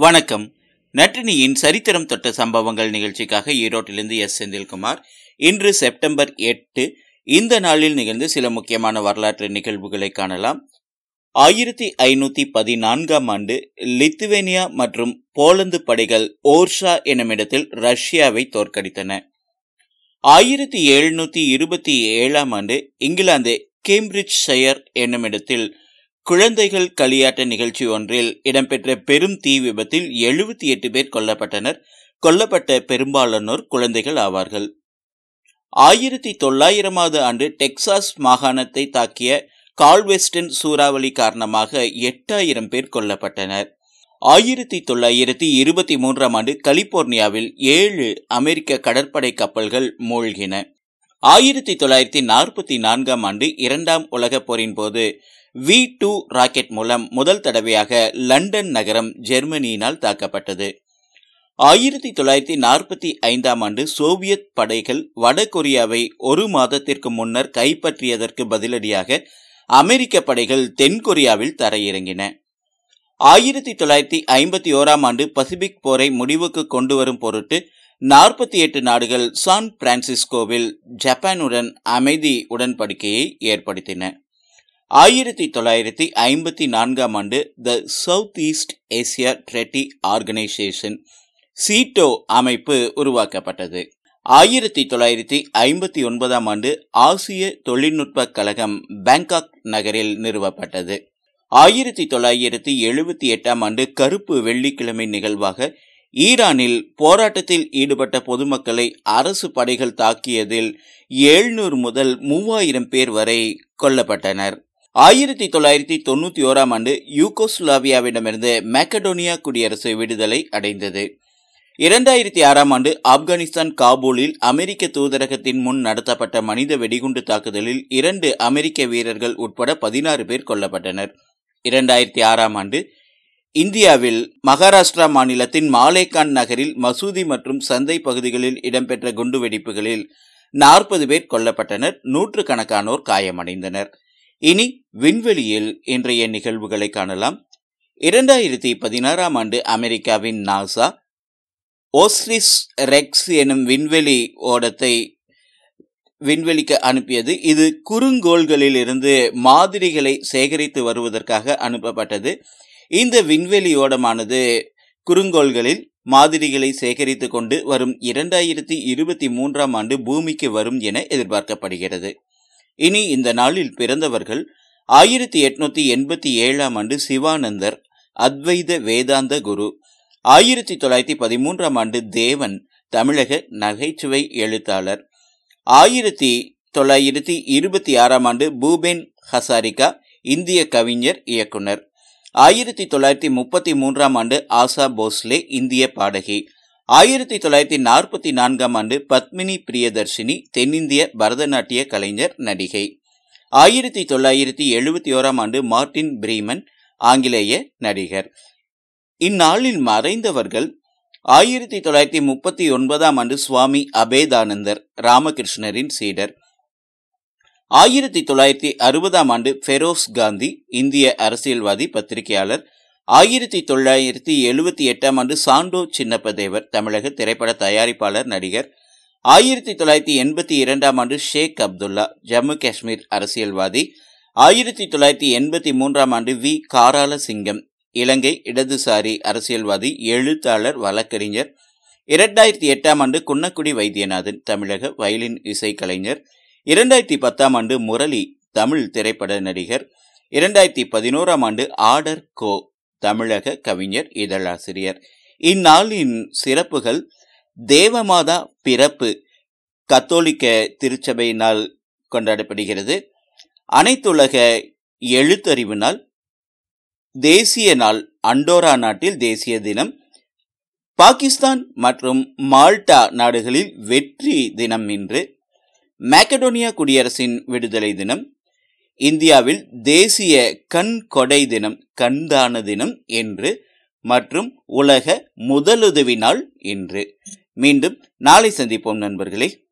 வணக்கம். நட்டினியின் சரித்திரம் தொட்ட சம்பவங்கள் நிகழ்ச்சிக்காக ஈரோட்டிலிருந்து எஸ். செந்தில்குமார். இன்று செப்டம்பர் எட்டு இந்த நாளில் நிகழ்ந்து சில முக்கியமான வரலாற்று நிகழ்வுகளை காணலாம். ஆயிரத்தி ஐநூத்தி பதினான்காம் ஆண்டு லித்துவேனியா மற்றும் போலந்து படைகள் ஓர்ஷா என்னுமிடத்தில் ரஷ்யாவை தோற்கடித்தன. ஆயிரத்தி எழுநூத்தி இருபத்தி ஏழாம் ஆண்டு இங்கிலாந்து கேம்பிரிட்ஜ் ஷயர் என்னுமிடத்தில் குழந்தைகள் களியாட்ட நிகழ்ச்சி ஒன்றில் இடம்பெற்ற பெரும் தீ விபத்தில் எழுபத்தி எட்டு பேர் கொல்லப்பட்டனர். கொல்லப்பட்ட பெரும்பாலானோர் குழந்தைகள் ஆவார்கள். ஆயிரத்தி தொள்ளாயிரமாவது ஆண்டு டெக்சாஸ் மாகாணத்தை தாக்கிய கால்வெஸ்டன் சூறாவளி காரணமாக எட்டாயிரம் பேர் கொல்லப்பட்டனர். ஆயிரத்தி தொள்ளாயிரத்தி இருபத்தி மூன்றாம் ஆண்டு கலிபோர்னியாவில் ஏழு அமெரிக்க கடற்படை கப்பல்கள் மூழ்கின. ஆயிரத்தி தொள்ளாயிரத்தி நாற்பத்தி நான்காம் ஆண்டு இரண்டாம் உலகப் போரின் போது வி டூ ராக்கெட் மூலம் முதல் தடவையாக லண்டன் நகரம் ஜெர்மனியினால் தாக்கப்பட்டது. ஆயிரத்தி தொள்ளாயிரத்தி நாற்பத்தி ஐந்தாம் ஆண்டு சோவியத் படைகள் வடகொரியாவை ஒரு மாதத்திற்கு முன்னர் கைப்பற்றியதற்கு பதிலடியாக அமெரிக்க படைகள் தென்கொரியாவில் தரையிறங்கின. ஆயிரத்தி தொள்ளாயிரத்தி ஐம்பத்தி ஓராம் ஆண்டு பசிபிக் போரை முடிவுக்கு கொண்டு வரும் பொருட்டு நாற்பத்தி எட்டு நாடுகள் சான் பிரான்சிஸ்கோவில் ஜப்பானுடன் அமைதி உடன்படிக்கையை ஏற்படுத்தின. ஆயிரத்தி தொள்ளாயிரத்தி ஐம்பத்தி நான்காம் ஆண்டு the South East Asia Treaty Organization SEATO அமைப்பு உருவாக்கப்பட்டது. ஆயிரத்தி தொள்ளாயிரத்தி ஐம்பத்தி ஒன்பதாம் ஆண்டு ஆசிய தொழில்நுட்ப கழகம் பேங்காக் நகரில் நிறுவப்பட்டது. ஆயிரத்தி தொள்ளாயிரத்தி எழுபத்தி எட்டாம் ஆண்டு கருப்பு வெள்ளிக்கிழமை நிகழ்வாக ஈரானில் போராட்டத்தில் ஈடுபட்ட பொதுமக்களை அரசு படைகள் தாக்கியதில் எழுநூறு முதல் மூவாயிரம் பேர் வரை கொல்லப்பட்டனர். ஆயிரத்தி தொள்ளாயிரத்தி தொண்ணூத்தி ஓராம் ஆண்டு யூகோஸ்லாவியாவிடமிருந்து மேக்கடோனியா குடியரசு விடுதலை அடைந்தது. இரண்டாயிரத்தி ஆறாம் ஆண்டு ஆப்கானிஸ்தான் காபூலில் அமெரிக்க தூதரகத்தின் முன் நடத்தப்பட்ட மனித வெடிகுண்டு தாக்குதலில் இரண்டு அமெரிக்க வீரர்கள் உட்பட பதினாறு பேர் கொல்லப்பட்டனர். இரண்டாயிரத்தி ஆறாம் ஆண்டு இந்தியாவில் மகாராஷ்டிரா மாநிலத்தின் மாலேகான் நகரில் மசூதி மற்றும் சந்தை பகுதிகளில் இடம்பெற்ற குண்டுவெடிப்புகளில் நாற்பது பேர் கொல்லப்பட்டனர். நூற்றுக்கணக்கானோர் காயமடைந்தனர். இனி விண்வெளியில் இன்றைய நிகழ்வுகளை காணலாம். இரண்டாயிரத்தி பதினாறாம் ஆண்டு அமெரிக்காவின் நாசா ஓஸ்ரிஸ் ரெக்ஸ் எனும் விண்வெளி ஓடத்தை விண்வெளிக்கு அனுப்பியது. இது குறுங்கோள்களில் இருந்து மாதிரிகளை சேகரித்து வருவதற்காக அனுப்பப்பட்டது. இந்த விண்வெளி ஓடமானது குறுங்கோள்களில் மாதிரிகளை சேகரித்து கொண்டு வரும் இரண்டாயிரத்தி இருபத்தி மூன்றாம் ஆண்டு பூமிக்கு வரும் என எதிர்பார்க்கப்படுகிறது. இனி இந்த நாளில் பிறந்தவர்கள் ஆயிரத்தி எட்நூத்தி எண்பத்தி ஏழாம் ஆண்டு சிவானந்தர் அத்வைத வேதாந்த குரு ஆயிரத்தி தொள்ளாயிரத்தி பதிமூன்றாம் ஆண்டு தேவன் தமிழக நகைச்சுவை எழுத்தாளர் ஆயிரத்தி தொள்ளாயிரத்தி இருபத்தி ஆறாம் ஆண்டு பூபேன் ஹசாரிகா இந்திய கவிஞர் இயக்குனர் ஆயிரத்தி தொள்ளாயிரத்தி முப்பத்தி மூன்றாம் ஆண்டு ஆசா போஸ்லே இந்திய பாடகி. ஆயிரத்தி தொள்ளாயிரத்தி நாற்பத்தி நான்காம் ஆண்டு பத்மினி பிரியதர்ஷினி தென்னிந்திய பரதநாட்டிய கலைஞர் நடிகை. ஆயிரத்தி தொள்ளாயிரத்தி எழுபத்தி ஓராம் ஆண்டு மார்டின் பிரீமன் ஆங்கிலேய நடிகர். இந்நாளில் மறைந்தவர்கள் ஆயிரத்தி தொள்ளாயிரத்தி முப்பத்தி ஒன்பதாம் ஆண்டு சுவாமி அபேதானந்தர் ராமகிருஷ்ணரின் சீடர். ஆயிரத்தி தொள்ளாயிரத்தி அறுபதாம் ஆண்டு ஃபெரோஸ் காந்தி இந்திய அரசியல்வாதி பத்திரிகையாளர். ஆயிரத்தி தொள்ளாயிரத்தி எழுபத்தி எட்டாம் ஆண்டு சாண்டோ சின்னப்பதேவர் தமிழக திரைப்பட தயாரிப்பாளர் நடிகர். ஆயிரத்தி தொள்ளாயிரத்தி எண்பத்தி இரண்டாம் ஆண்டு ஷேக் அப்துல்லா ஜம்மு காஷ்மீர் அரசியல்வாதி. ஆயிரத்தி தொள்ளாயிரத்தி எண்பத்தி மூன்றாம் ஆண்டு வி. காரால சிங்கம் இலங்கை இடதுசாரி அரசியல்வாதி எழுத்தாளர் வழக்கறிஞர். இரண்டாயிரத்தி எட்டாம் ஆண்டு குன்னக்குடி வைத்தியநாதன் தமிழக வயலின் இசைக்கலைஞர். இரண்டாயிரத்தி பத்தாம் ஆண்டு முரளி தமிழ் திரைப்பட நடிகர். இரண்டாயிரத்தி பதினோராம் ஆண்டு ஆடர் கோ தமிழக கவிஞர் இதழாசிரியர். இந்நாளின் சிறப்புகள் தேவமாதா பிறப்பு கத்தோலிக்க திருச்சபை நாள் கொண்டாடப்படுகிறது. அனைத்துலக எழுத்தறிவு நாள் தேசிய நாள் அண்டோரா நாட்டில் தேசிய தினம் பாகிஸ்தான் மற்றும் மால்டா நாடுகளில் வெற்றி தினம் இன்று மேக்கடோனியா குடியரசின் விடுதலை தினம் இந்தியாவில் தேசிய கண் கொடை தினம் கண்தான தினம் என்று மற்றும் உலக முதலுதவி நாள் இன்று. மீண்டும் நாளை சந்திப்போம் நண்பர்களே.